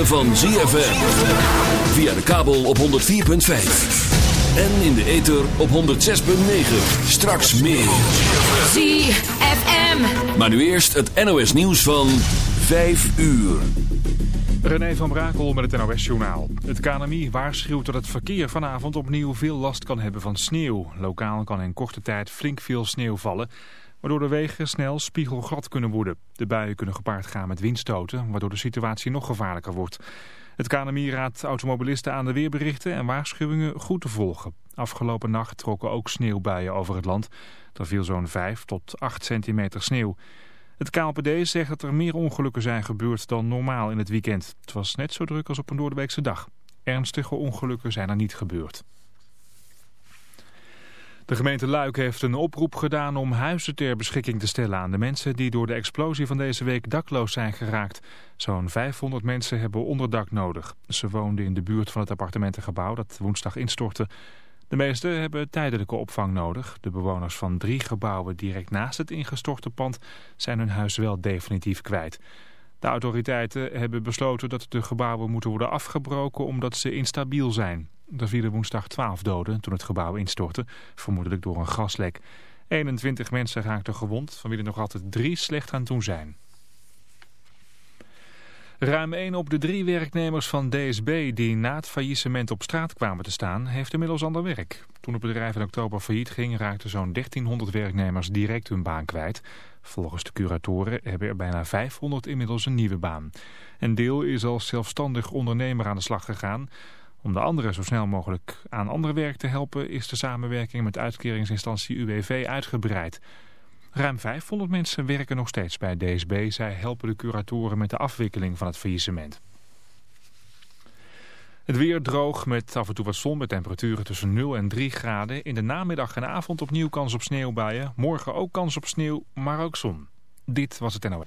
ritme van ZFM. Via de kabel op 104.5. En in de ether op 106.9. Straks meer. ZFM. Maar nu eerst het NOS nieuws van 5 uur. René van Brakel met het NOS-journaal. Het KNMI waarschuwt dat het verkeer vanavond opnieuw veel last kan hebben van sneeuw. Lokaal kan in korte tijd flink veel sneeuw vallen, waardoor de wegen snel spiegelglad kunnen worden. De buien kunnen gepaard gaan met windstoten, waardoor de situatie nog gevaarlijker wordt. Het KNMI raadt automobilisten aan de weerberichten en waarschuwingen goed te volgen. Afgelopen nacht trokken ook sneeuwbuien over het land. Er viel zo'n 5 tot 8 centimeter sneeuw. Het KLPD zegt dat er meer ongelukken zijn gebeurd dan normaal in het weekend. Het was net zo druk als op een doordeweekse dag. Ernstige ongelukken zijn er niet gebeurd. De gemeente Luik heeft een oproep gedaan om huizen ter beschikking te stellen aan de mensen die door de explosie van deze week dakloos zijn geraakt. Zo'n 500 mensen hebben onderdak nodig. Ze woonden in de buurt van het appartementengebouw dat woensdag instortte. De meesten hebben tijdelijke opvang nodig. De bewoners van drie gebouwen direct naast het ingestorte pand zijn hun huis wel definitief kwijt. De autoriteiten hebben besloten dat de gebouwen moeten worden afgebroken omdat ze instabiel zijn. Er vielen woensdag 12 doden toen het gebouw instortte, vermoedelijk door een gaslek. 21 mensen raakten gewond, van wie er nog altijd drie slecht aan toe zijn. Ruim 1 op de drie werknemers van DSB die na het faillissement op straat kwamen te staan, heeft inmiddels ander werk. Toen het bedrijf in oktober failliet ging, raakten zo'n 1300 werknemers direct hun baan kwijt. Volgens de curatoren hebben er bijna 500 inmiddels een nieuwe baan. Een deel is als zelfstandig ondernemer aan de slag gegaan. Om de anderen zo snel mogelijk aan ander werk te helpen is de samenwerking met uitkeringsinstantie UWV uitgebreid. Ruim 500 mensen werken nog steeds bij DSB. Zij helpen de curatoren met de afwikkeling van het faillissement. Het weer droog met af en toe wat zon met temperaturen tussen 0 en 3 graden. In de namiddag en avond opnieuw kans op sneeuwbuien. Morgen ook kans op sneeuw, maar ook zon. Dit was het NOS.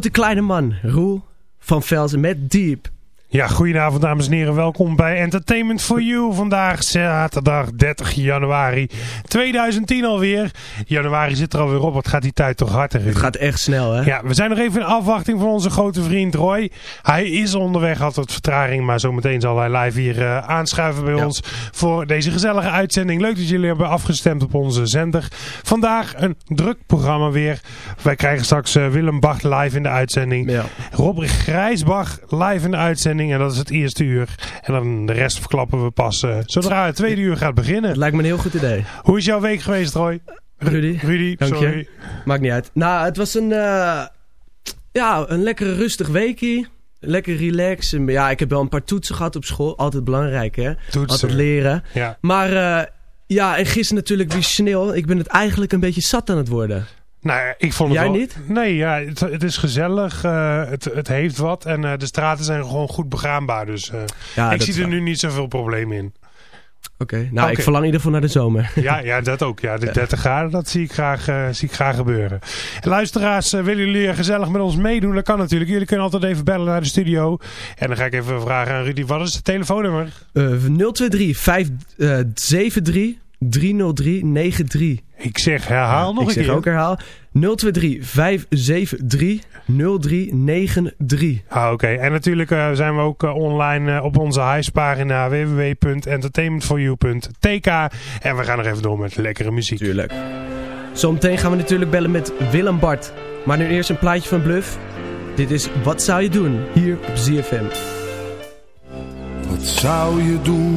Grote kleine man, Roel van Velzen met Diep. Ja, goedenavond dames en heren. Welkom bij Entertainment for You. Vandaag zaterdag 30 januari 2010 alweer. Januari zit er alweer op. Wat gaat die tijd toch hard Het gaat echt snel, hè? Ja, we zijn nog even in afwachting van onze grote vriend Roy. Hij is onderweg, had wat vertraging, maar zometeen zal hij live hier uh, aanschuiven bij Ja. ons voor deze gezellige uitzending. Leuk dat jullie hebben afgestemd op onze zender. Vandaag een druk programma weer. Wij krijgen straks eh, Willem Bach live in de uitzending. Ja. Rob Grijsbach live in de uitzending. En dat is het eerste uur. En dan de rest verklappen we pas eh, zodra het tweede uur gaat beginnen. Lijkt me een heel goed idee. Hoe is jouw week geweest, Roy? Rudy, Rudy, Dank je. sorry. maakt niet uit. Nou, het was een, eh, ja, een lekkere rustig weekje. Lekker relaxen. Ja, ik heb wel een paar toetsen gehad op school. Altijd belangrijk, hè? Toetsen. Altijd leren. Ja. Maar eh, ja, en gisteren natuurlijk weer sneeuw. Ik ben het eigenlijk een beetje zat aan het worden. Nou, ik vond het Jij wel- niet? Nee, ja, het, het is gezellig. eh, het, het heeft wat. En eh, de straten zijn gewoon goed begaanbaar. Dus eh, Ja, ik zie er waar. nu niet zoveel probleem in. Oké, nou, ik verlang in ieder geval naar de zomer. Ja, ja dat ook. Ja, de 30 graden, dat zie ik graag, zie ik graag gebeuren. En luisteraars, willen jullie gezellig met ons meedoen? Dat kan natuurlijk. Jullie kunnen altijd even bellen naar de studio. En dan ga ik even vragen aan Rudy, wat is het telefoonnummer? Eh 023 573 303 93. Ik zeg herhaal nog ik een zeg keer. ook herhaal. 023 573 0393. Ah, Oké, en natuurlijk eh, zijn we ook eh, online eh, op onze huispagina www.entertainmentforyou.tk En we gaan nog even door met lekkere muziek. Tuurlijk. Zometeen gaan we natuurlijk bellen met Willem Bart. Maar nu eerst een plaatje van Bluff. Dit is Wat zou je doen? Hier op ZFM. Wat zou je doen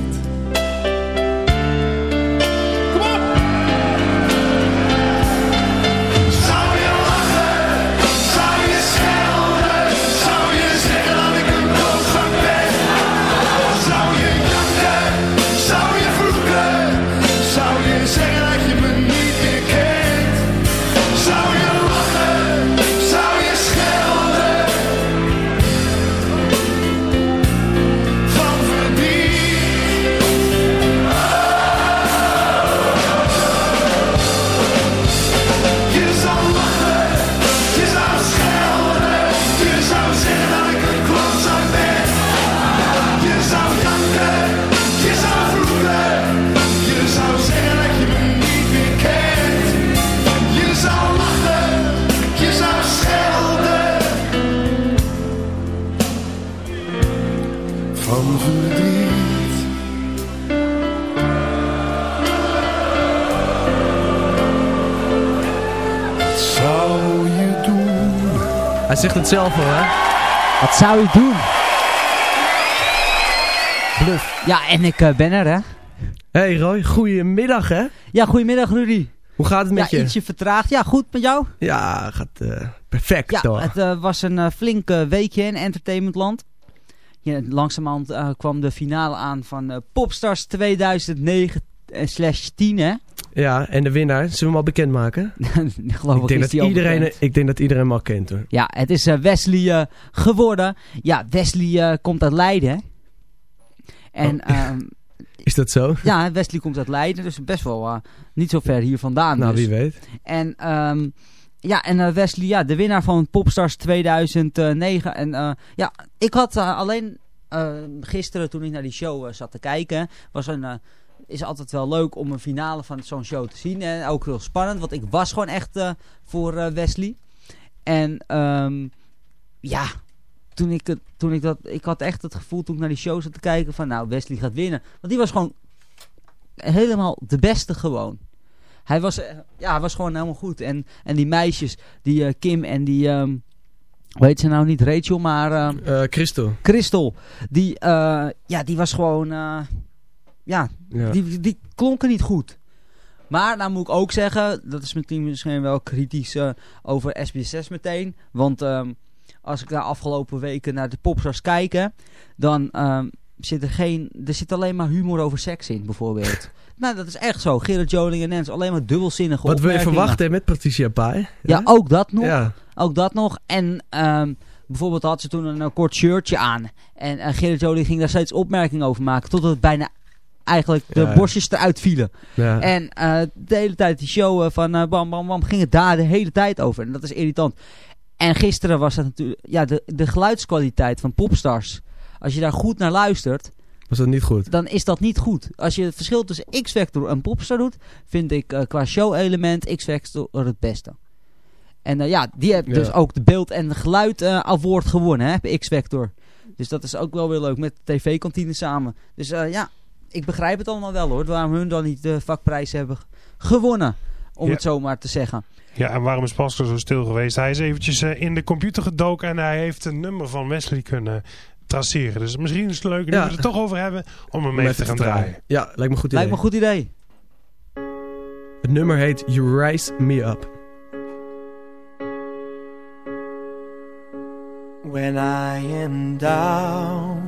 Zegt het zelf al, hè? Wat zou je doen? Bluff. Ja, en ik eh, ben er, hè? Hey Roy, goedemiddag, hè? Ja, goedemiddag Rudy. Hoe gaat het met ja, je? ietsje vertraagd. Ja, goed met jou? Ja, gaat eh, perfect, Ja, het eh, was een flink weekje in Entertainmentland. Ja, langzamerhand kwam de finale aan van Popstars 2009 slash 10, hè? Ja, en de winnaar, zullen we hem al bekendmaken? Geloof ik, denk dat iedereen, ik denk dat iedereen hem al kent, hoor. Ja, het is uh, Wesley geworden. Ja, Wesley komt uit Leiden. En... Oh. Um, is dat zo? Ja, Wesley komt uit Leiden, dus best wel uh, niet zo ver hier vandaan. Nou, dus. wie weet. En um, ja, en uh, Wesley, ja, de winnaar van Popstars 2009. En uh, ja, ik had alleen gisteren toen ik naar die show zat te kijken, was een, is altijd wel leuk om een finale van zo'n show te zien. En ook heel spannend, want ik was gewoon echt voor Wesley. En um, ja, toen ik, het, toen ik dat, ik had echt het gevoel toen ik naar die show zat te kijken van nou Wesley gaat winnen. Want die was gewoon helemaal de beste gewoon. Hij was, ja, hij was gewoon helemaal goed. En, en die meisjes, die uh, Kim en die, um, hoe heet ze nou niet, Rachel, maar... Uh, uh, Christel. Christel. Die, ja, die was gewoon, ja, ja. Die, die klonken niet goed. Maar nou moet ik ook zeggen, dat is misschien, misschien wel kritisch over SBS6 meteen. Want um, als ik daar afgelopen weken naar de popstars kijken, dan um, zit er geen, er zit alleen maar humor over seks in bijvoorbeeld. nou, dat is echt zo. Gerard Joling en Nens, alleen maar dubbelzinnige Wat wil je verwachten met Patricia Pai? Ja, ook dat nog. Ja. Ook dat nog. En um, bijvoorbeeld had ze toen een, kort shirtje aan. En uh, Gerard Joling ging daar steeds opmerkingen over maken. Totdat het bijna eigenlijk de Ja. borstjes eruit vielen. Ja. En uh, de hele tijd die show uh, van uh, bam bam bam ging het daar de hele tijd over. En dat is irritant. En gisteren was het natuurlijk, ja, de, de geluidskwaliteit van Popstars. Als je daar goed naar luistert, Was dat niet goed? dan is dat niet goed. Als je het verschil tussen X-Factor en Popstar doet, vind ik uh, qua show-element X-Factor het beste. En uh, ja, die heeft Ja. dus ook de beeld- en geluid uh, award gewonnen, hè, bij X-Factor. Dus dat is ook wel weer leuk, met de tv-kantine samen. Dus ja, ik begrijp het allemaal wel hoor, waarom hun dan niet de vakprijs hebben gewonnen. Om Ja. het zo maar te zeggen. Ja, en waarom is Pascal zo stil geweest? Hij is eventjes eh, in de computer gedoken en hij heeft een nummer van Wesley kunnen traceren. Dus misschien is het leuk, nu Ja. we het er toch over hebben, om hem Om even te gaan draaien. Ja, lijkt me een goed idee. Lijkt me een goed idee. Het nummer heet You Rise Me Up. When I am down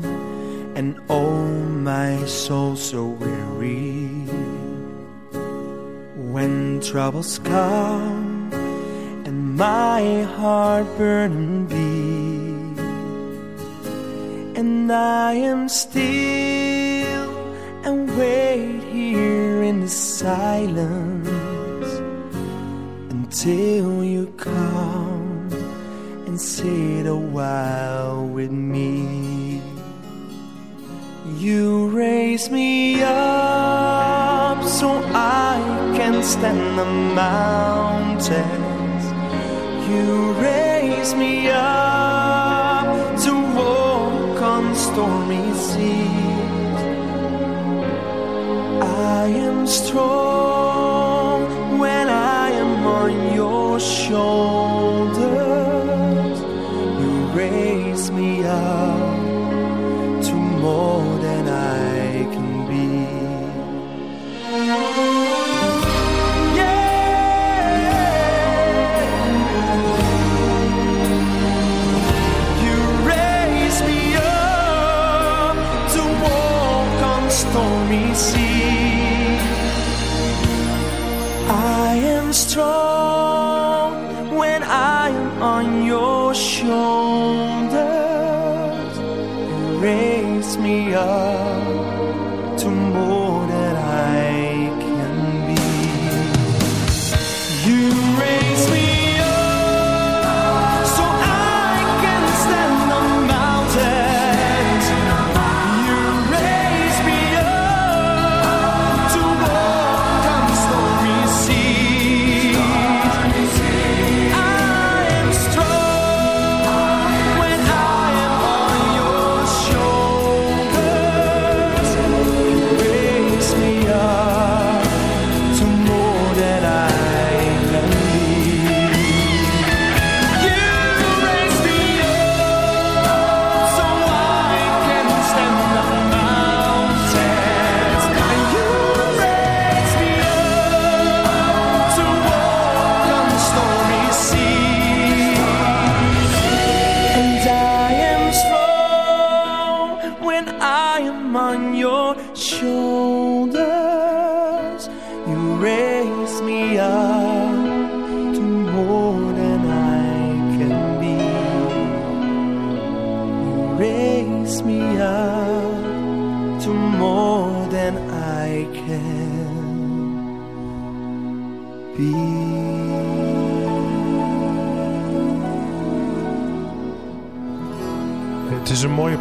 and oh my soul so weary when troubles come and my heart burning be and I am still and wait here in the silence until you come and sit a while with me. You raise me up so I can stand the mountains. You raise me up to walk on stormy seas. I am strong when I am on your shoulders. You raise me up to more stormy sea.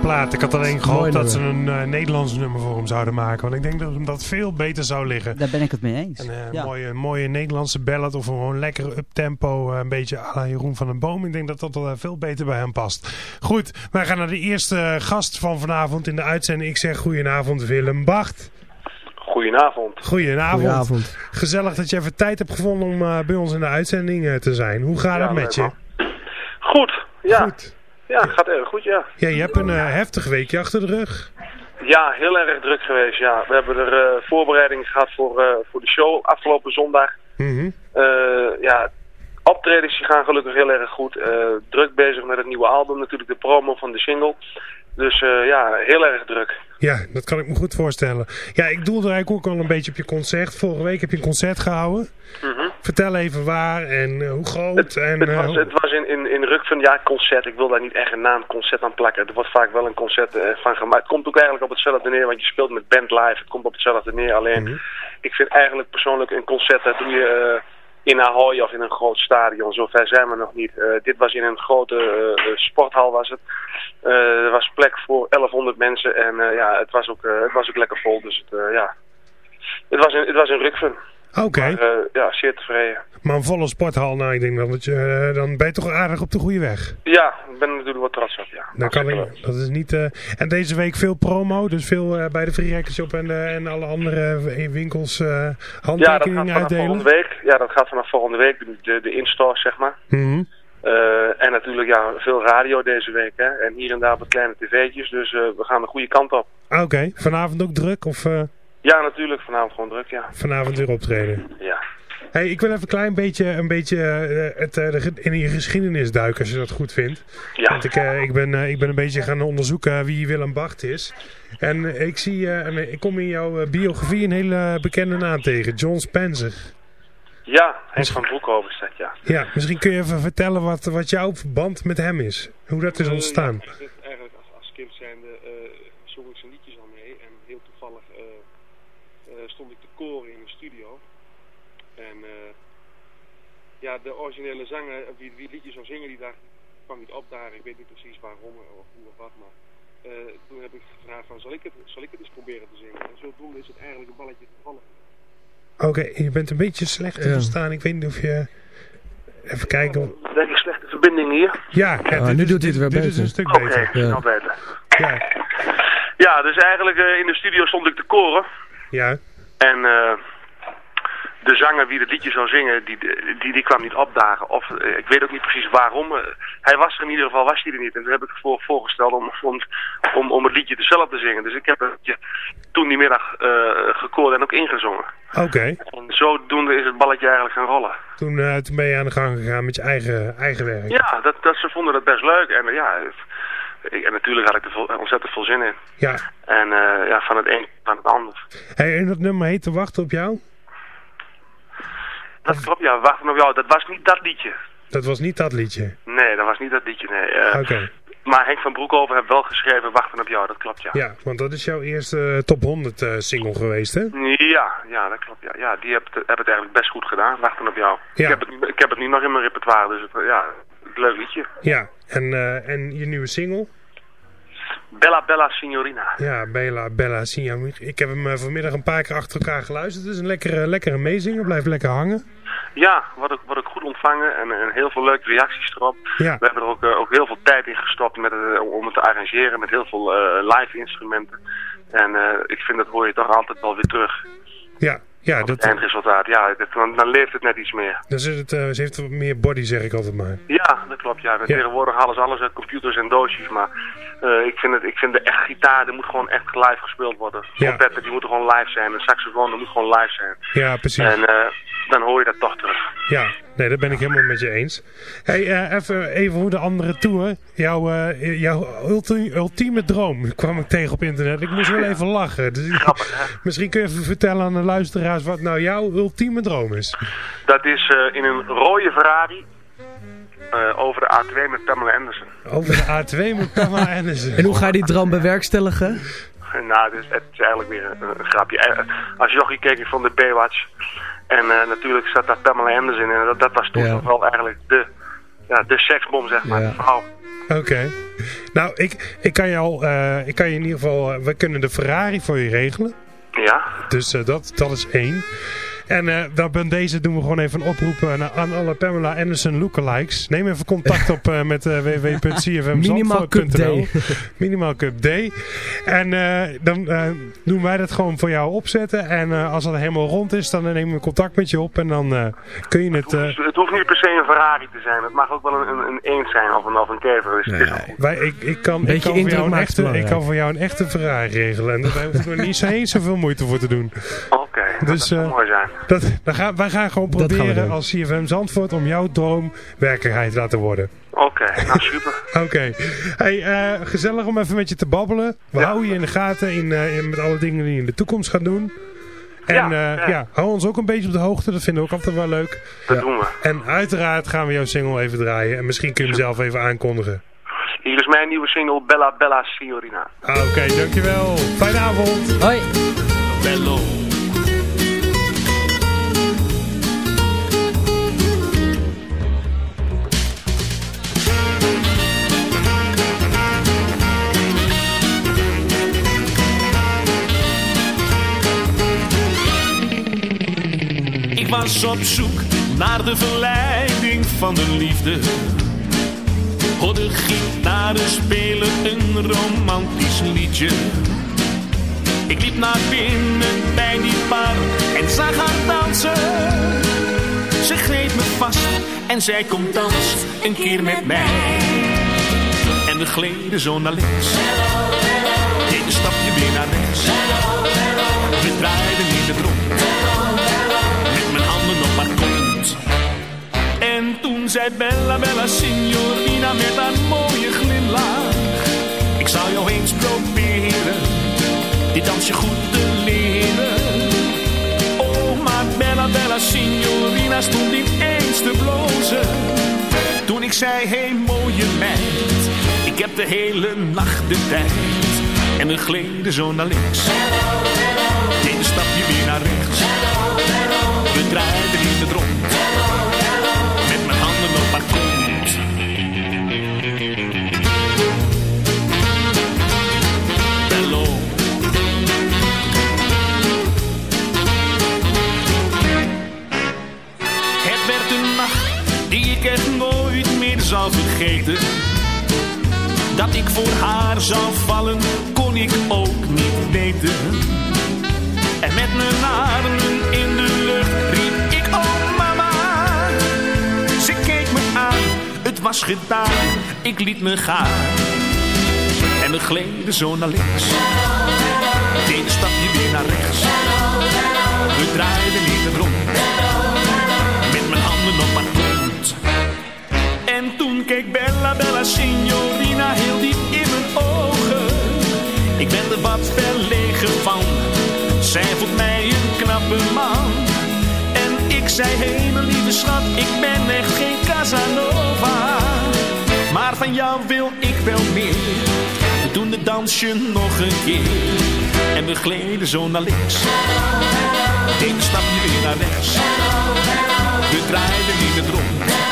Plaat. Ik had alleen gehoopt dat ze een eh, Nederlands nummer voor hem zouden maken. Want ik denk dat hem dat veel beter zou liggen. Daar ben ik het mee eens. Een eh, ja. mooie, mooie Nederlandse ballad of gewoon lekkere uptempo. eh, een beetje à la Jeroen van den Boom. Ik denk dat dat wel veel beter bij hem past. Goed, wij gaan naar de eerste gast van vanavond in de uitzending. Ik zeg goedenavond Willem Bacht. Goedenavond. Goedenavond. Goedenavond. Gezellig dat je even tijd hebt gevonden om eh, bij ons in de uitzending eh, te zijn. Hoe gaat Ja, het met je? Goed, ja. Goed. Ja, het gaat erg goed, ja. Ja, je hebt een eh, heftig weekje achter de rug. Ja, heel erg druk geweest, ja. We hebben er eh voorbereidingen gehad voor, eh, voor de show afgelopen zondag. Eh, ja, optredens die gaan gelukkig heel erg goed. Druk bezig met het nieuwe album, natuurlijk de promo van de single. Dus ja, heel erg druk. Ja, dat kan ik me goed voorstellen. Ja, ik doelde eigenlijk ook al een beetje op je concert. Vorige week heb je een concert gehouden. Mhm. Vertel even waar en eh, hoe groot. Het, en, het eh, was, het was in, in, in Rukven, ja, concert. Ik wil daar niet echt een naam concert aan plakken. Er wordt vaak wel een concert eh, van gemaakt. Het komt ook eigenlijk op hetzelfde neer, want je speelt met band live. Het komt op hetzelfde neer. Alleen, Mhm. ik vind eigenlijk persoonlijk een concert, dat doe je in Ahoy of in een groot stadion. Zover zijn we nog niet. Dit was in een grote sporthal was het. Er was plek voor 1100 mensen en ja, het was, ook, het was ook lekker vol. Dus het, ja, het was in, het was in Rukven. Oké, eh, ja, zeer tevreden. maar een volle sporthal, nou ik denk dan dat je, eh, dan ben je toch aardig op de goede weg. Ja, ik ben er natuurlijk wat trots op, ja. Dan kan ik, dat is niet, eh, en deze week veel promo, dus veel bij de Free Shop en, en alle andere winkels Ja, handtekeningen vanaf uitdelen. volgende week. Ja, dat gaat vanaf volgende week. De, de, de in-store, zeg maar. Mhm. En natuurlijk ja, veel radio deze week. Hè? En hier en daar wat kleine tv'tjes. Dus we gaan de goede kant op. Oké, vanavond ook druk of Ja, natuurlijk. Vanavond gewoon druk, ja. vanavond weer optreden? Ja. Hey, ik wil even een klein beetje, een beetje eh, het, eh, de, in je geschiedenis duiken als je dat goed vindt. Ja. Want ik, eh, ik, ben, eh, ik ben een beetje gaan onderzoeken wie Willem Bacht is. En ik, zie, eh, ik kom in jouw biografie een hele bekende naam tegen, John Spencer. Ja, van Broekhoven is dat, ja. Ja, misschien kun je even vertellen wat, wat jouw verband met hem is. Hoe dat is ontstaan. Ja, ik- eigenlijk als, als kind zijnde eh zong ik zijn liedjes al mee. En heel toevallig eh, eh, stond ik te koren in een studio. En eh, ja, de originele zanger, eh, wie, wie liedje zou zingen, die dag kwam niet opdagen. Ik weet niet precies waarom of hoe of wat, maar eh, toen heb ik gevraagd van, zal ik, het, zal ik het eens proberen te zingen? En zodoende is het eigenlijk een balletje gevallen. Oké, je bent een beetje slecht te Ja. verstaan. Ik weet niet of je... Even kijken. Denk ik slechte verbinding hier? Ja, ja, dit nu is- doet hij het weer dit is beter. een stuk Oké, beter. Ja. beter. Ja, Ja, dus eigenlijk eh, in de studio stond ik te koren. ja. En eh, de zanger wie het liedje zou zingen, die, die, die kwam niet opdagen. Of eh, ik weet ook niet precies waarom. Eh, hij was er in ieder geval, was hij er niet. En toen heb ik voor, voorgesteld om, om, om, het liedje zelf te zingen. Dus ik heb het toen die middag gekoord en ook ingezongen. Oké, En zodoende is het balletje eigenlijk gaan rollen. toen, toen ben je aan de gang gegaan met je eigen, eigen werk. Ja, dat, dat, ze vonden dat best leuk. En ja, en natuurlijk had ik er ontzettend veel zin in. Ja. En eh, ja, van het een van het ander. Hey, en dat nummer heet Te Wachten op jou? Dat klopt, ja. Wachten op jou. Dat was niet dat liedje. Dat was niet dat liedje. Nee, dat was niet dat liedje, nee. Eh, Oké. Maar Henk van Broekhoven heeft wel geschreven Wachten op jou, dat klopt, ja. Ja, want dat is jouw eerste eh, top 100 eh, single geweest, hè? Ja, ja, dat klopt, ja. Ja, die hebben het, hebben het eigenlijk best goed gedaan, Wachten op jou. Ja. Ik, heb het, nu- ik heb het nu nog in mijn repertoire, dus het, ja, leuk liedje. Ja, en, eh, en je nieuwe single? Bella Bella Signorina. Ja, Bella, Bella, Signa. Ik heb hem eh, vanmiddag een paar keer achter elkaar geluisterd. Het is een lekkere, lekkere meezinger, blijft lekker hangen. Ja, wordt ook, wordt ook goed ontvangen en, en heel veel leuke reacties erop. Ja. We hebben er ook, eh, ook heel veel tijd in gestopt met het, om het te arrangeren met heel veel live instrumenten. En ik vind dat hoor je toch altijd wel weer terug. Ja, ja Het dat, eindresultaat, ja, dat, dan, dan leeft het net iets meer. dan zit het, eh, ze heeft wat meer body, zeg ik altijd maar. Ja, dat klopt. Ja. Ja. Tegenwoordig halen ze alles uit computers en doosjes. Maar eh, ik, vind het, ik vind de echt gitaar, die moet gewoon echt live gespeeld worden. Ja. Trompetten, die moeten gewoon live zijn. Een saxofoon, dat moet gewoon live zijn. Ja, precies. En eh, dan hoor je dat toch terug. Ja, nee, dat ben ik helemaal met je eens. Hey, eh, even, even hoe de andere tour. Jouw, eh, jouw ulti- ultieme droom kwam ik tegen op internet. Ik moest wel even lachen. Dus ik- misschien kun je even vertellen aan de luisteraars wat nou jouw ultieme droom is. Dat is eh, in een rode Ferrari eh, over de A2 met Pamela Anderson. Over de A2 met Pamela Anderson. En hoe ga je die droom bewerkstelligen? Nou, dus het is eigenlijk weer een, een grapje. Als jochie keek ik van de Baywatch. En eh, natuurlijk zat daar Pamela Anderson in. En dat, dat was toen Ja. toch wel eigenlijk de, ja, de seksbom, zeg maar. Ja. Vrouw. Oké. Nou, ik, ik kan je al, eh, ik kan je in ieder geval, eh, we kunnen de Ferrari voor je regelen. Ja. Dus dat, dat is één. En eh dan bij deze doen we gewoon even een oproep eh, naar, aan alle Pamela Anderson lookalikes. Neem even contact op eh, met uh, Minimaal Cup Day. Minimaal Cup Day. En eh, dan eh, doen wij dat gewoon voor jou opzetten. En eh, als dat helemaal rond is, dan nemen we contact met je op. En dan eh, kun je het... eh, Dus het hoeft niet per se een Ferrari te zijn. Het mag ook wel een, een, een eend zijn of een, of een. Dus het goed. wij, ik, ik, kan, ik, Beetje kan voor indruk jou een maakt echte, ik kan voor jou een echte Ferrari regelen. En daar hoef ik niet zo eens zoveel moeite voor te doen. Oké, Dus, dat zou eh, mooi zijn. Dat, dan gaan, wij gaan gewoon gaan proberen als CFM Zandvoort om jouw droom werkelijkheid te laten worden. Oké, nou super. Oké. Hey, eh, gezellig om even met je te babbelen. We houden je in de gaten in, eh, in- met alle dingen die je in de toekomst gaat doen. En Ja, ja, ja. ja, hou ons ook een beetje op de hoogte. Dat vinden we ook altijd wel leuk. Dat doen we. En uiteraard gaan we jouw single even draaien. En misschien kun je hem zelf even aankondigen. Hier is mijn nieuwe single Bella Bella Signorina. Ah, Oké, dankjewel. Fijne avond. Hoi. Bello. Was op zoek naar de verleiding van de liefde. Hoorde gitaren spelen een romantisch liedje. Ik liep naar binnen bij die bar en zag haar dansen. Ze greep me vast en zei kom dans een keer met mij. En we gleden zo naar links. Zei Bella Bella Signorina met haar mooie glimlach. Ik zou jou eens proberen, dit dansje goed te leren. Oh, maar Bella Bella Signorina stond niet eens te blozen. Toen ik zei, hey mooie meid, ik heb de hele nacht de tijd. En we gleden zo naar links. Deed stapje weer naar rechts. We draaiden in het rond. Die ik echt nooit meer zou vergeten. Dat ik voor haar zou vallen, kon ik ook niet weten. En met mijn armen in de lucht riep ik, oh mama. Ze keek me aan, het was gedaan, ik liet me gaan. En we gleden zo naar links. Deed een stapje weer naar rechts. We draaiden in het rond. En toen keek Bella Bella Signorina heel diep in mijn ogen. Ik ben er wat verlegen van. Zij vond mij een knappe man. En ik zei, hé lieve schat, ik ben echt geen Casanova. Maar van jou wil ik wel meer. We doen het dansje nog een keer. En we gleden zo naar links. Deed een stapje weer naar rechts. We draaiden in het rond.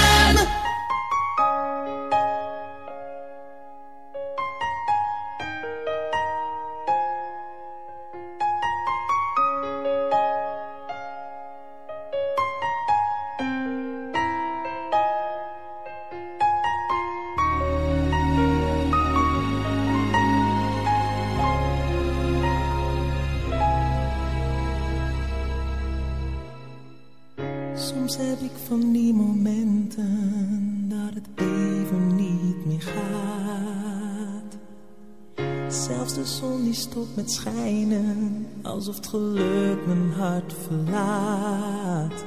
Geluk mijn hart verlaat.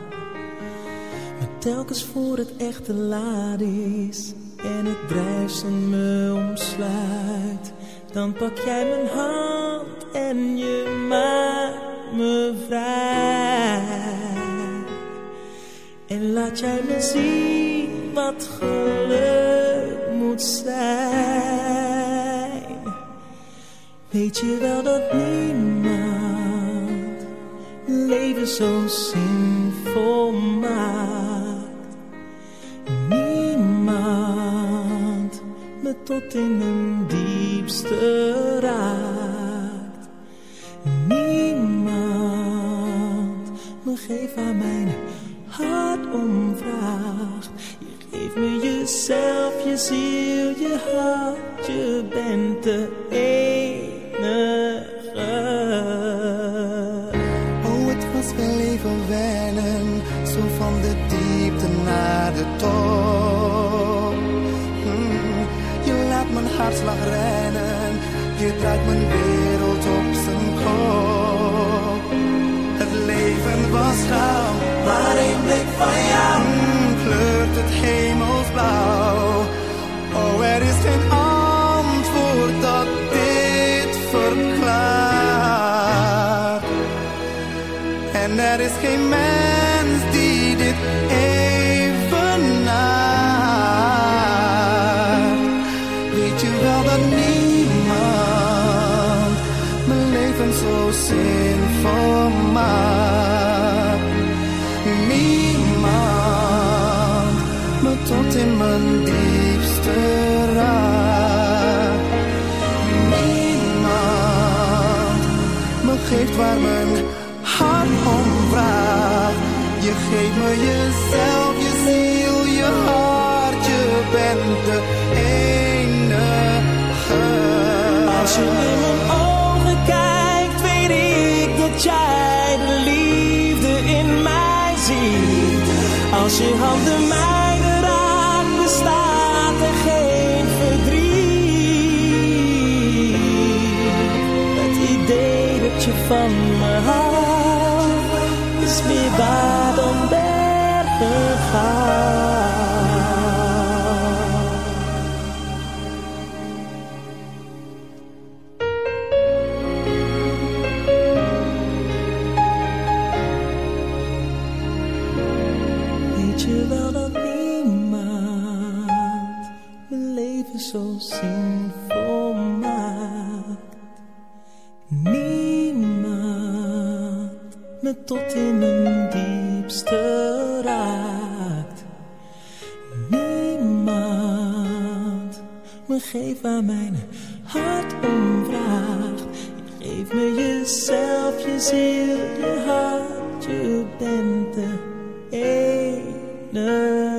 Maar telkens voor het echt te laat zo van de diepte naar de top. Hmm, je laat mijn hartslag rennen, je draait mijn wereld op zijn kop. Het leven was gauw, maar één blik van jou hmm, kleurt het hemelsblauw. Oh, er is geen En er is Je geeft me jezelf, je ziel, je hart, je bent de enige. Als je in mijn ogen kijkt, weet ik dat jij de liefde in mij ziet. Als je handen mijne raakt, bestaat er geen verdriet. Het idee dat je van me houdt, is meer waard tot in mijn diepste. Me geeft waar mijn hart om vraagt. Je geeft me jezelf, je ziel, je hart, je bent de enige.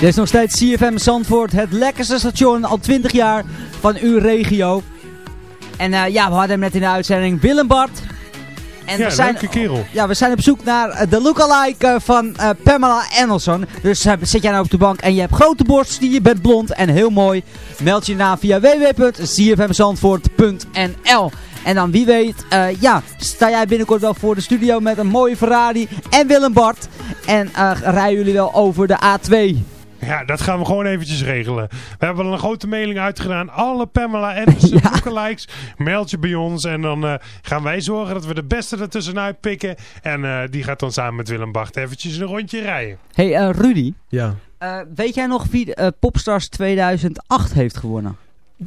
Dit is nog steeds CFM Zandvoort, het lekkerste station al 20 jaar van uw regio. En eh, ja, we hadden hem net in de uitzending Willem Bart. En Ja, we zijn, leuke kerel. Ja, we zijn op zoek naar eh, de lookalike eh, van Pamela Anderson. Dus zit jij nou op de bank en je hebt grote borst, je bent blond en heel mooi. Meld je na via www.cfmzandvoort.nl En dan wie weet, ja, sta jij binnenkort wel voor de studio met een mooie Ferrari en Willem Bart. En rijden jullie wel over de A2. Ja, dat gaan we gewoon eventjes regelen. We hebben al een grote mailing uitgedaan. Alle Pamela Anderson lookalikes. Meld je bij ons. En dan eh, gaan wij zorgen dat we de beste ertussenuit pikken. En eh, die gaat dan samen met Willem Bart eventjes een rondje rijden. hey, eh, Rudy. Ja. Eh, weet jij nog wie eh, Popstars 2008 heeft gewonnen?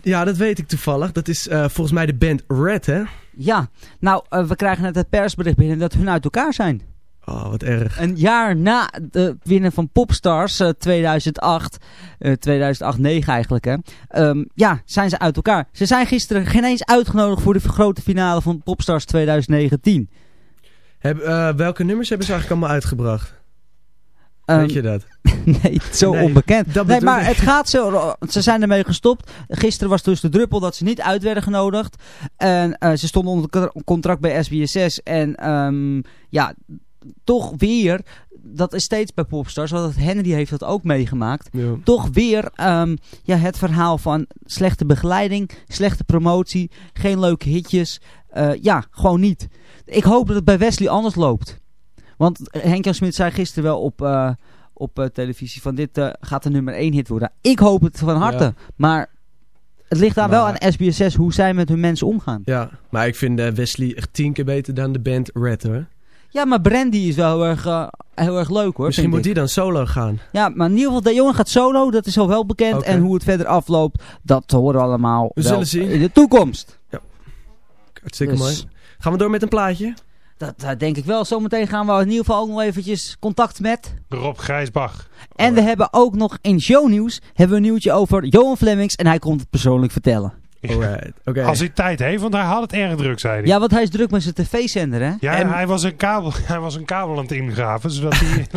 Ja, dat weet ik toevallig. Dat is eh, volgens mij de band Red, hè? Ja, nou, we krijgen net het persbericht binnen dat hun uit elkaar zijn. Oh, wat erg. Een jaar na de winnen van Popstars eh, 2008, eh 2008-9 eigenlijk hè, Ehm, ja, zijn ze uit elkaar. Ze zijn gisteren geen eens uitgenodigd voor de grote finale van Popstars 2019. Heb, eh, welke nummers hebben ze eigenlijk allemaal uitgebracht? Ehm, weet je dat? nee, zo Nee, onbekend. dat nee, maar ik. het gaat zo. Ze zijn ermee gestopt. Gisteren was dus de druppel dat ze niet uit werden genodigd. En eh, ze stonden onder contra- contract bij SBSS. En ehm, ja, toch weer. Dat is steeds bij Popstars. Want Henry heeft dat ook meegemaakt. Ja. Toch weer ehm, ja, het verhaal van slechte begeleiding, slechte promotie, geen leuke hitjes. Eh, ja, gewoon niet. Ik hoop dat het bij Wesley anders loopt. Want Henk-Jan Smit zei gisteren wel op, eh, op eh, televisie van dit gaat de nummer 1 hit worden. Ik hoop het van harte. Ja. Maar het ligt daar wel aan SBSS hoe zij met hun mensen omgaan. Ja, maar ik vind Wesley echt tien keer beter dan de band Red, hoor. Ja, maar Brandy is wel heel erg, eh, heel erg leuk hoor. Misschien moet ik. die dan solo gaan. Ja, maar in ieder geval, de jongen gaat solo, dat is al wel bekend. En hoe het verder afloopt, dat horen we allemaal We wel zullen zien. in de toekomst. Hartstikke Dus- mooi. Gaan we door met een plaatje? Dat denk ik wel. Zometeen gaan we in ieder geval ook nog eventjes contact met. Rob Grijsbach. En we hebben ook nog in shownieuws hebben we een nieuwtje over Johan Flemings. En hij komt het persoonlijk vertellen. Alright. Als hij tijd heeft, want hij had het erg druk, zei hij. Ja, want hij is druk met zijn tv-zender, hè? Ja, En- hij, was een kabel, hij was een kabel aan het ingraven, zodat hij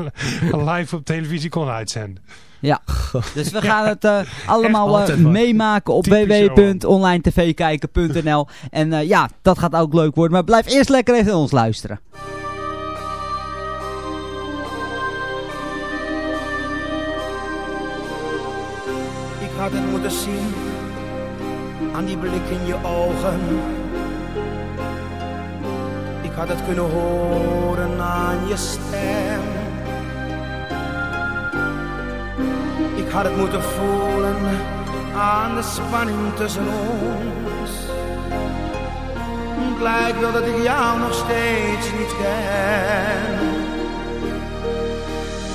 live op televisie kon uitzenden. Ja, dus we gaan het eh, allemaal eh, meemaken op www.onlinetvkijken.nl. En eh, ja, dat gaat ook leuk worden. Maar blijf eerst lekker even naar ons luisteren. Ik had het moeten zien aan die blik in je ogen. Ik had het kunnen horen aan je stem. Ik had het moeten voelen aan de spanning tussen ons. Het wel dat ik jou nog steeds niet ken.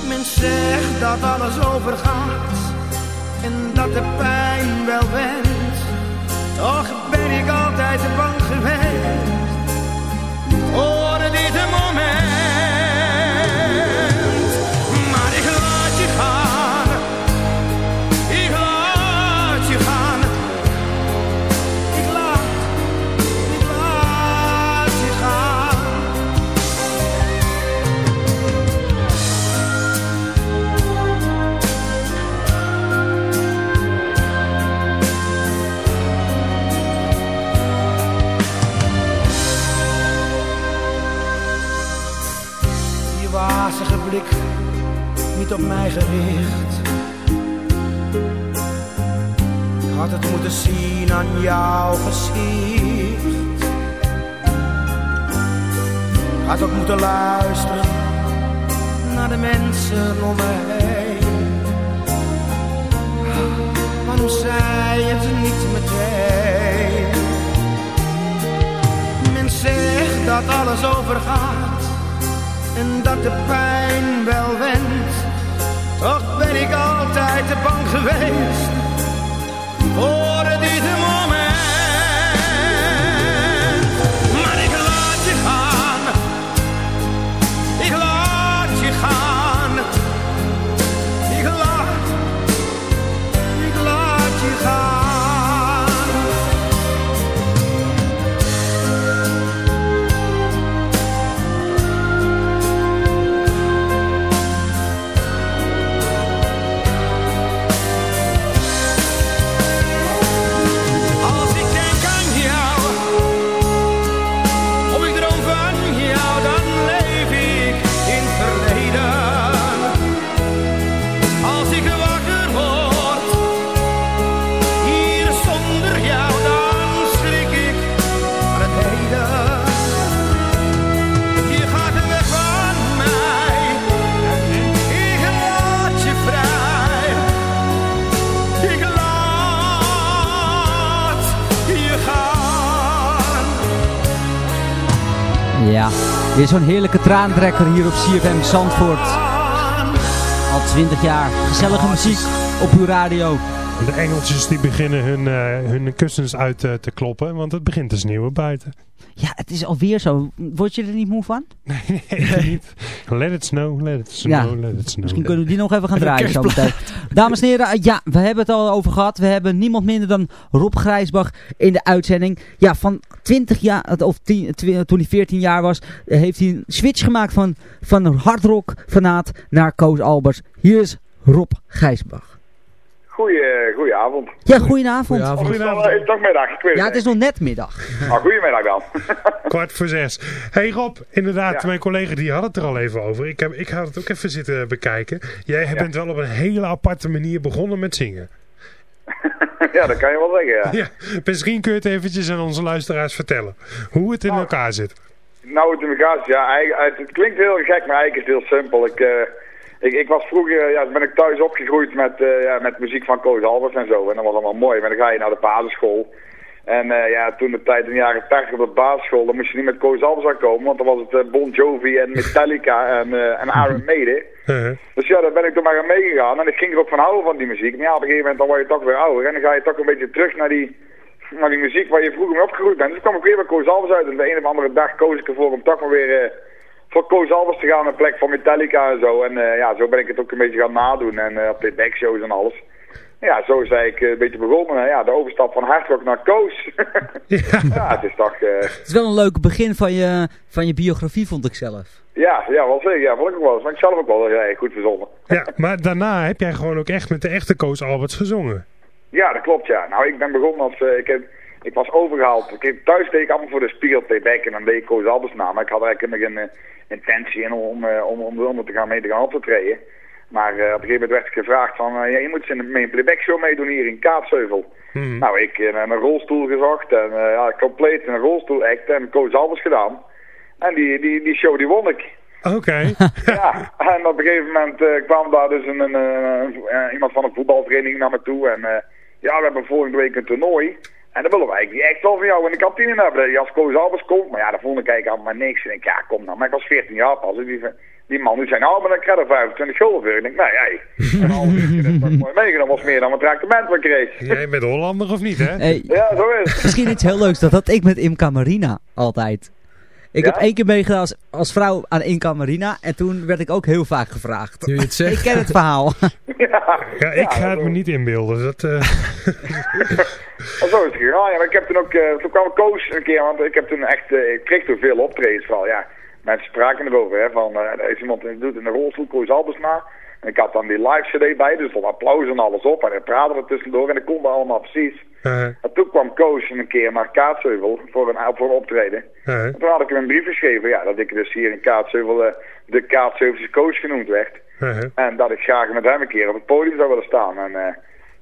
Men zegt dat alles overgaat en dat de pijn wel went. Toch ben ik altijd bang geweest voor dit moment. Op mij gericht. Had het moeten zien aan jouw gezicht. Ik had ook moeten luisteren naar de mensen om me heen. Waarom zei het niet meteen? Men zegt dat alles overgaat en dat de pijn wel went. Toch ben ik altijd te bang geweest voor dit moment. Weer zo'n heerlijke traantrekker hier op CFM Zandvoort. Al 20 jaar. Gezellige muziek op uw radio. De engeltjes die beginnen hun, eh, hun kussens uit eh, te kloppen, want het begint te sneeuwen buiten. Het is alweer zo. Word je er niet moe van? Nee, niet. Let it snow, let it snow, Ja. let it snow. Misschien kunnen we die nog even gaan draaien zo meteen. Dames en heren, eh, ja, we hebben het al over gehad. We hebben niemand minder dan Rob Grijsbach in de uitzending. Ja, van 20 jaar, of 10, twi- toen hij 14 jaar was, eh, heeft hij een switch gemaakt van, van hardrock fanaat naar Koos Albers. Hier is Rob Grijsbach. Goeie, goeie avond. Ja, goedenavond. Of is het nog- is het nog middag? Ik weet Ja, het is nog net middag. Ah, goedemiddag dan. Kwart voor zes. hey Rob, inderdaad, mijn collega die had het er al even over. Ik, heb, ik had het ook even zitten bekijken. Jij bent wel op een hele aparte manier begonnen met zingen. ja, dat kan je wel zeggen, ja. Ja, misschien kun je het eventjes aan onze luisteraars vertellen. Hoe het in elkaar zit. Nou, het in elkaar zit, ja, eigenlijk- het, het klinkt heel gek, maar eigenlijk is het heel simpel. Ik, eh, ik, ik was vroeger, ja, ben ik thuis opgegroeid met, eh, ja, met muziek van Koos Albers en zo. En dat was allemaal mooi. Maar dan ga je naar de basisschool. En eh, ja, toen de tijd in de jaren 80 op de basisschool, dan moest je niet met Koos Albers aankomen. Want dan was het eh, Bon Jovi en Metallica en, eh, en Iron Maiden. Dus ja, daar ben ik er maar aan meegegaan. En ik ging er ook van houden van die muziek. Maar ja, op een gegeven moment dan word je toch weer ouder. En dan ga je toch een beetje terug naar die, naar die muziek waar je vroeger mee opgegroeid bent. Dus toen kwam ik weer bij Koos Albers uit. En de een of andere dag koos ik ervoor om toch maar weer voor Koos Albers te gaan in plek van Metallica en zo. En eh, ja, zo ben ik het ook een beetje gaan nadoen. En eh, op de backshows en alles. Ja, zo is eigenlijk eh, een beetje begonnen. Ja, de overstap van hardrock naar Koos. ja. het is toch... eh, Het is wel een leuk begin van je, van je biografie, vond ik zelf. ja, ja, wel zeker. Ja, vond ik ook wel. Vond ik zelf ook wel eh, goed verzonnen. Ja, maar daarna heb jij gewoon ook echt met de echte Koos Alberts gezongen. Ja, dat klopt, ja. Nou, ik ben begonnen als... eh, ik, heb, ik was overgehaald. Ik, thuis deed ik allemaal voor de spiegel playback en dan deed ik Koos Albers na. Maar ik had eigenlijk nog een eh, intentie in om, eh, om, om, om te gaan mee te gaan op te treden. Maar eh, op een gegeven moment werd ik gevraagd van... ja, je moet eens in een, een playback show meedoen hier in Kaatsheuvel. Nou, ik in een rolstoel gezocht en ja, compleet in een rolstoel act en Koos Albers gedaan. En die, die, die show die won ik. Oké. ja, en op een gegeven moment kwam daar dus een, een, iemand van een voetbalvereniging naar me toe. En ja, we hebben volgende week een toernooi. En dan willen we eigenlijk echt wel van jou in de kantine hebben. Als Koos Albers komt. Maar ja, dat vond ik eigenlijk allemaal niks. En ik denk, ja, kom dan. Maar ik was 14 jaar pas. En die, die man die zei, nou, maar dan krijg je er 25 gulden voor. Ik denk, nou ja, een half uurtje, dat was mooi meegenomen. was meer dan wat tractement we kreeg. Jij bent Hollander of niet, hè? Hey, Ja, zo is het. Misschien iets heel leuks, dat had ik met Imca Marina altijd. Ik Ja? heb één keer meegedaan als, als vrouw aan Imca Marina en toen werd ik ook heel vaak gevraagd. Nu je het zegt. Ik ken het verhaal. Ja, ik ga het me niet inbeelden. Dat, eh, Maar zo is het gegaan. Ja, maar ik heb toen ook, eh, toen kwam Koos een keer, want ik heb toen echt, eh, ik kreeg toen veel optredens van, ja, mensen spraken erover, hè, van, eh, er is iemand die doet in een rolstoel, Koos Albers na. En ik had dan die live cd bij, dus stond applaus en alles op, en hij praatte er tussendoor, en dat kon allemaal precies. eh, En toen kwam Koos een keer naar Kaatsheuvel voor een, voor een optreden. En toen had ik hem een brief geschreven, ja, dat ik dus hier in Kaatsheuvel eh, de Kaatsheuvelse Koos genoemd werd. En dat ik graag met hem een keer op het podium zou willen staan. En eh,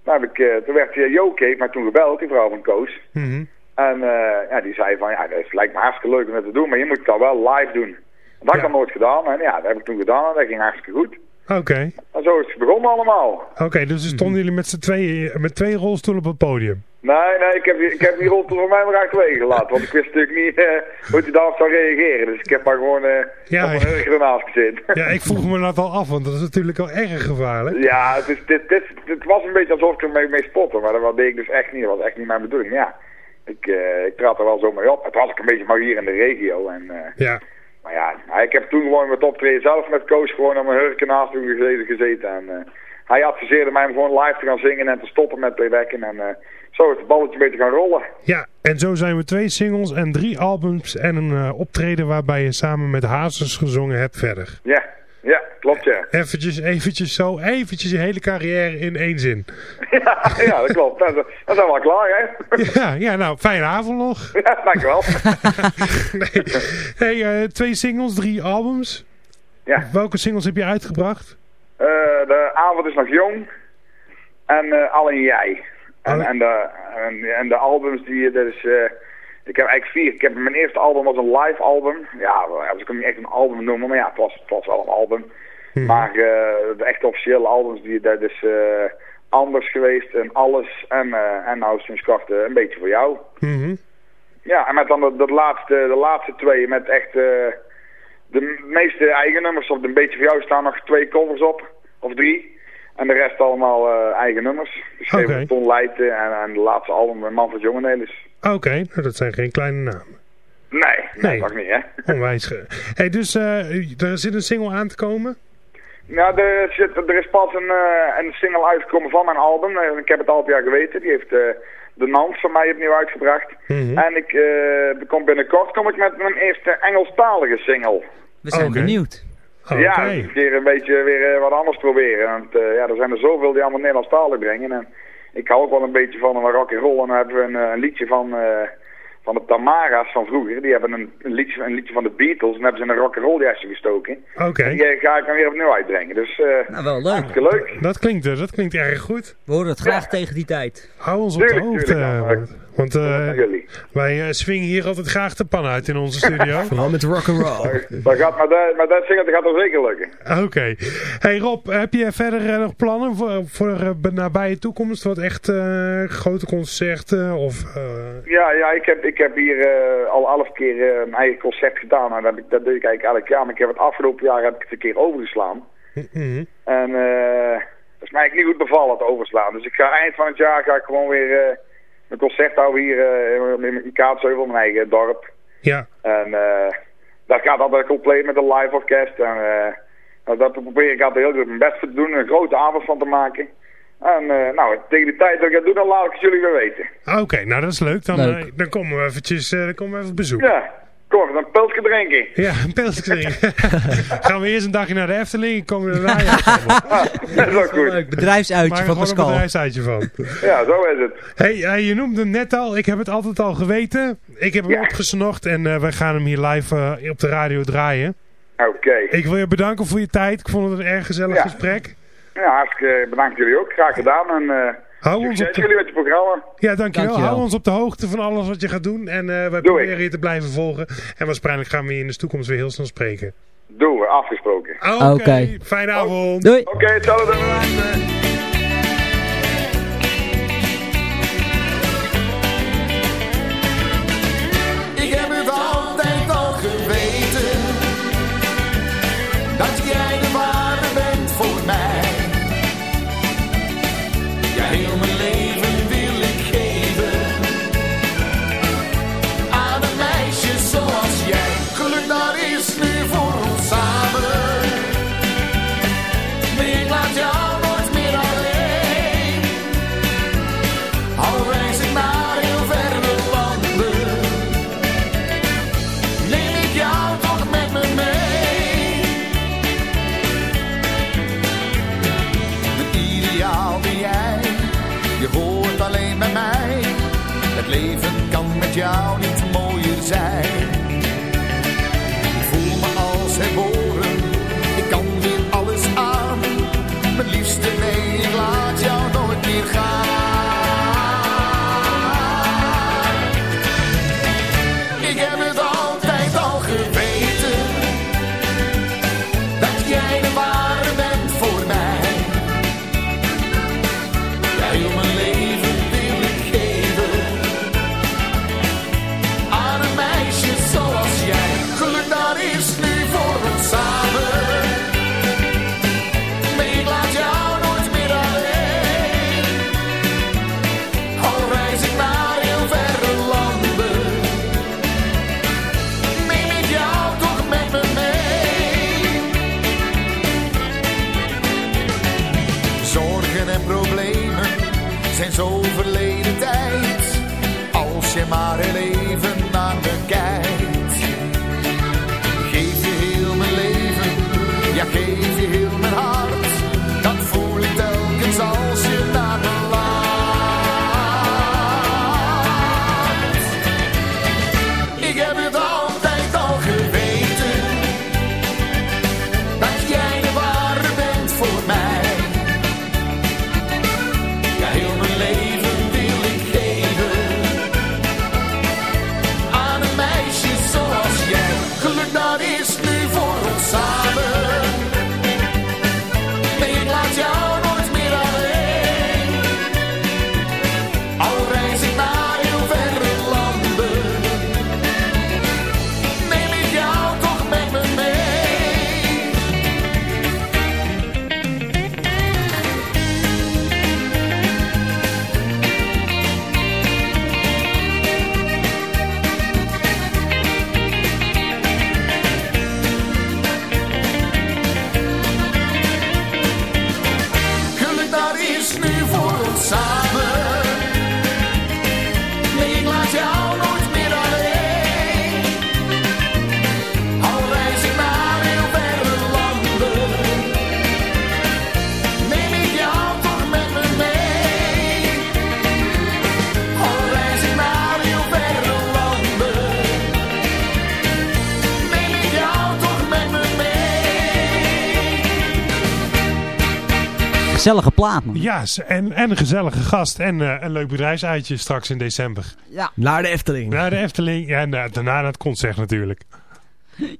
toen, heb ik, eh, toen werd uh, Joke, heeft mij toen gebeld, die vrouw van Koos. Mhm. En ja, die zei van, ja, dat is- lijkt me hartstikke leuk om dat te doen, maar je moet het dan wel live doen. Dat heb ik dan nooit gedaan. En ja, dat heb ik toen gedaan en dat ging hartstikke goed. Oké. En zo is het begonnen allemaal. Oké, dus er stonden jullie met z'n tweeën, met twee rolstoelen op het podium. Nee, nee, ik heb, die- ik heb die rolstoel voor mij maar achterwege gelaten. Want ik wist natuurlijk niet eh, hoe hij daarop zou reageren. Dus ik heb maar gewoon eh Ja, op een ernaast gezeten. Ja, ik vroeg me dat al af, want dat is natuurlijk wel erg gevaarlijk. Ja, het, is, dit, dit, het was een beetje alsof ik ermee mee spotte, maar dat deed ik dus echt niet. Dat was echt niet mijn bedoeling. Ja, ik, eh ik trad er wel zo mee op. Het was ook een beetje maar hier in de regio. En, eh, Ja. Maar ja, ik heb toen gewoon met optreden zelf met coach gewoon op mijn hurken naast hem gezeten. gezeten en, eh, hij adviseerde mij om gewoon live te gaan zingen en te stoppen met playbacken. En eh, zo is het balletje een beetje gaan rollen. Ja, en zo zijn we twee singles en drie albums en een eh, optreden waarbij je samen met Hazes gezongen hebt verder. Ja, ja, klopt ja. Eventjes, eventjes zo, eventjes je hele carrière in één zin. ja, ja, dat klopt. Dan zijn we al klaar, hè? Ja, ja nou, fijne avond nog. Ja, dankjewel. nee. Hey, eh, twee singles, drie albums. Ja. Welke singles heb je uitgebracht? Eh, de avond is nog jong. En eh alleen jij. En, en, de, en, en de albums die, dat is, ik heb eigenlijk vier. Ik heb mijn eerste album was een live album. Ja, ja, dus ik kan niet echt een album noemen, maar ja, het was, het was wel een album. Maar eh, de echte officiële albums, die, dat is eh, anders geweest en alles. En, eh, en nou sinds kort een beetje voor jou. Mhm. Ja, en met dan de, de laatste, de laatste twee met echt de meeste eigen nummers. Of een beetje voor jou staan nog twee covers op, of drie. En de rest allemaal eh, eigen nummers. Geschreven door Ton Leijten en, en de laatste album Manfred Jongenelis. Oké, nou, dat zijn geen kleine namen. Nee, nee, Nee. nog niet hè. Onwijs. hey, dus eh, er zit een single aan te komen? Nou, er, zit, er is pas een, eh, een single uitgekomen van mijn album. Eh, ik heb het al een jaar geweten. Die heeft eh, de Nans van mij opnieuw uitgebracht. Mhm. En ik eh, kom binnenkort kom ik met mijn eerste Engelstalige single. We zijn Oké. benieuwd. Ja, een keer een beetje weer wat anders proberen. Want eh, ja, er zijn er zoveel die allemaal Nederlandstalig brengen. En ik hou ook wel een beetje van een rock and roll. En dan hebben we een, een liedje van, eh, van de Tamara's van vroeger. Die hebben een, een, liedje, een liedje van de Beatles. En hebben ze in een rock and roll jasje gestoken. Oké. En die ga ik dan weer opnieuw uitbrengen. Dus eh Nou, wel leuk. leuk. Dat klinkt, eh, dat klinkt erg goed. We horen het graag tegen die tijd. Hou ons op de Tuurlijk, hoogte. Maar- want eh, wij eh, swingen hier altijd graag de pan uit in onze studio. Vooral met rock'n'roll. Dat gaat, maar, dat, maar dat single dat gaat er zeker lukken. Oké. Hey Rob, heb je verder eh, nog plannen voor, voor nabije toekomst? Wat echt eh, grote concerten of... eh, Ja, ja ik, heb, ik heb hier eh, al elf keer mijn eigen concert gedaan. En dat, heb ik- dat doe ik eigenlijk elk jaar. Maar ik heb het afgelopen jaar heb ik het een keer overgeslaan. mhm. En eh dat is mij eigenlijk niet goed bevallen, het overslaan. Dus ik ga eind van het jaar ga ik gewoon weer eh, een concert houden hier eh, in, in Kaatsheuvel, mijn eigen dorp. Ja. En eh dat gaat altijd compleet met een live orkest. En eh, nou, dat probeer ik altijd heel goed mijn best te doen, een grote avond van te maken. En eh, nou, tegen de tijd dat ik dat doe, dan laat ik het jullie weer weten. Oké, nou dat is leuk. Dan, Leuk. eh, dan komen we eventjes eh, dan komen we even op bezoek. Ja, even een pilsje drinken. Ja, een pilsje drinken. Gaan we eerst een dagje naar de Efteling. Komen we daarna. Ja, Ah, dat is ook goed. Leuk bedrijfsuitje van gewoon een Pascal. bedrijfsuitje van. Ja, zo is het. Hey, je noemde hem net al. Ik heb het altijd al geweten. Ik heb hem Ja. opgesnocht en eh, wij gaan hem hier live eh, op de radio draaien. Oké. Ik wil je bedanken voor je tijd. Ik vond het een erg gezellig Ja. gesprek. Ja, hartstikke bedankt jullie ook. Graag gedaan. En eh Hou ons op de... jullie met je programma. Ja, dankjewel. Dankjewel. Hou ons op de hoogte van alles wat je gaat doen. En eh, wij Doe proberen ik. je te blijven volgen. En waarschijnlijk gaan we je in de toekomst weer heel snel spreken. Doen we, afgesproken. Oké, Oké. fijne avond. Doei. Oké, hetzelfde. Leven kan met jou niet mooier zijn. Ik voel me als herboren, ik kan weer alles aan. Mijn liefste, nee, ik laat jou nooit meer gaan. Ja, en, en een gezellige gast. En eh, een leuk bedrijfsuitje straks in december. Ja. Naar de Efteling. Naar de Efteling en eh, daarna naar het concert natuurlijk.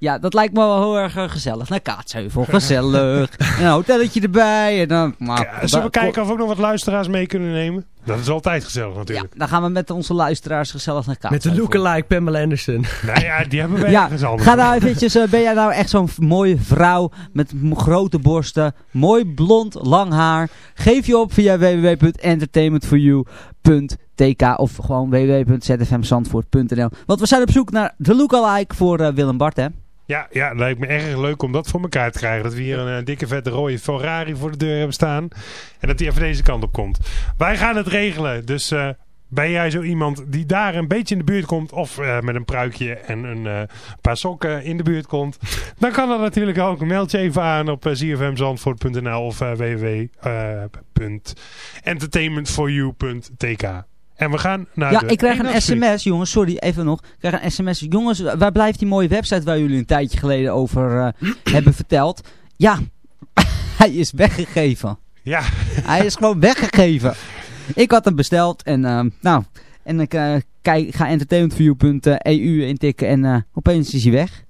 Ja, dat lijkt me wel heel erg eh, gezellig. Naar Kaatsheuvel, gezellig. en een hotelletje erbij. En dan, maar, Ja, zullen we kijken of we ook nog wat luisteraars mee kunnen nemen? Dat is altijd gezellig natuurlijk. Dan gaan we met onze luisteraars gezellig naar Met de Kaatsheuvel. lookalike Pamela Anderson. Nou ja, die hebben wij Ja, ergens anders. ga nou eventjes, eh, ben jij nou echt zo'n mooie vrouw met grote borsten, mooi blond, lang haar? Geef je op via www.entertainmentforyou.tk of gewoon www.zfmzandvoort.nl Want we zijn op zoek naar de lookalike voor eh, Willem Bart, hè? Ja, ja, lijkt me erg leuk om dat voor elkaar te krijgen. Dat we hier een eh, dikke vette rode Ferrari voor de deur hebben staan. En dat die even deze kant op komt. Wij gaan het regelen. Dus eh, ben jij zo iemand die daar een beetje in de buurt komt. Of eh, met een pruikje en een paar sokken in de buurt komt. Dan kan dat natuurlijk ook. Meld je even aan op zfmzandvoort.nl of www.entertainmentforyou.tk En we gaan naar ja, ik krijg een sms, jongens, sorry, even nog. Ik krijg een sms. Jongens, waar blijft die mooie website waar jullie een tijdje geleden over eh, hebben verteld? Ja, hij is weggegeven. Ja. Hij is gewoon weggegeven. Ik had hem besteld en ehm, nou, en ik eh, kijk, ga entertainmentview.eu intikken en eh, opeens is hij weg.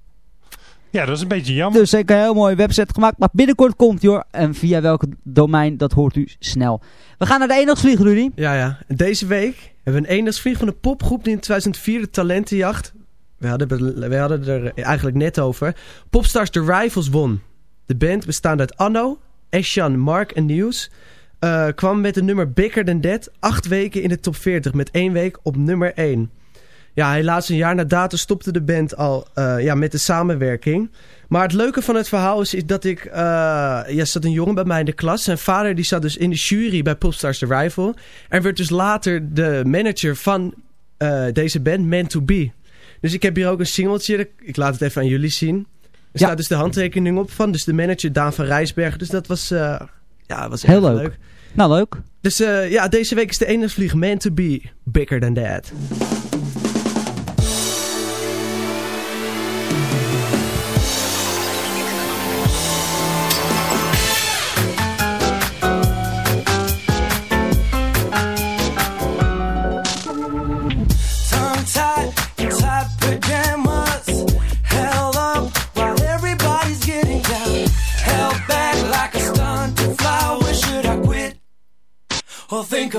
Ja, dat is een beetje jammer. Dus ik heb een heel mooie website gemaakt, maar binnenkort komt hij hoor. En via welk domein, dat hoort u snel. We gaan naar de eendagsvlieg, Rudy. Ja, ja. Deze week hebben we een eendagsvlieg van de popgroep die in 2004 de talentenjacht... We hadden, we hadden er eigenlijk net over. Popstars The Rivals won. De band bestaande uit Anno, Eshan, Mark en Nieuws... Uh, kwam met het nummer Bigger Than That acht weken in de top 40 met één week op nummer 1. Ja, helaas een jaar na datum stopte de band al uh, ja, met de samenwerking. Maar het leuke van het verhaal is, is dat ik... Uh, ja, zat een jongen bij mij in de klas. Zijn vader die zat dus in de jury bij Popstars The Rival. En werd dus later de manager van uh, deze band, Man To Be. Dus ik heb hier ook een singeltje. Ik laat het even aan jullie zien. Er ja. staat dus de handtekening op van. Dus de manager Daan van Rijsbergen. Dus dat was... uh, ja, was heel leuk. leuk. Nou, leuk. Dus uh, ja, deze week is de ene vlieg Man To Be Bigger Than That.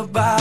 goodbye.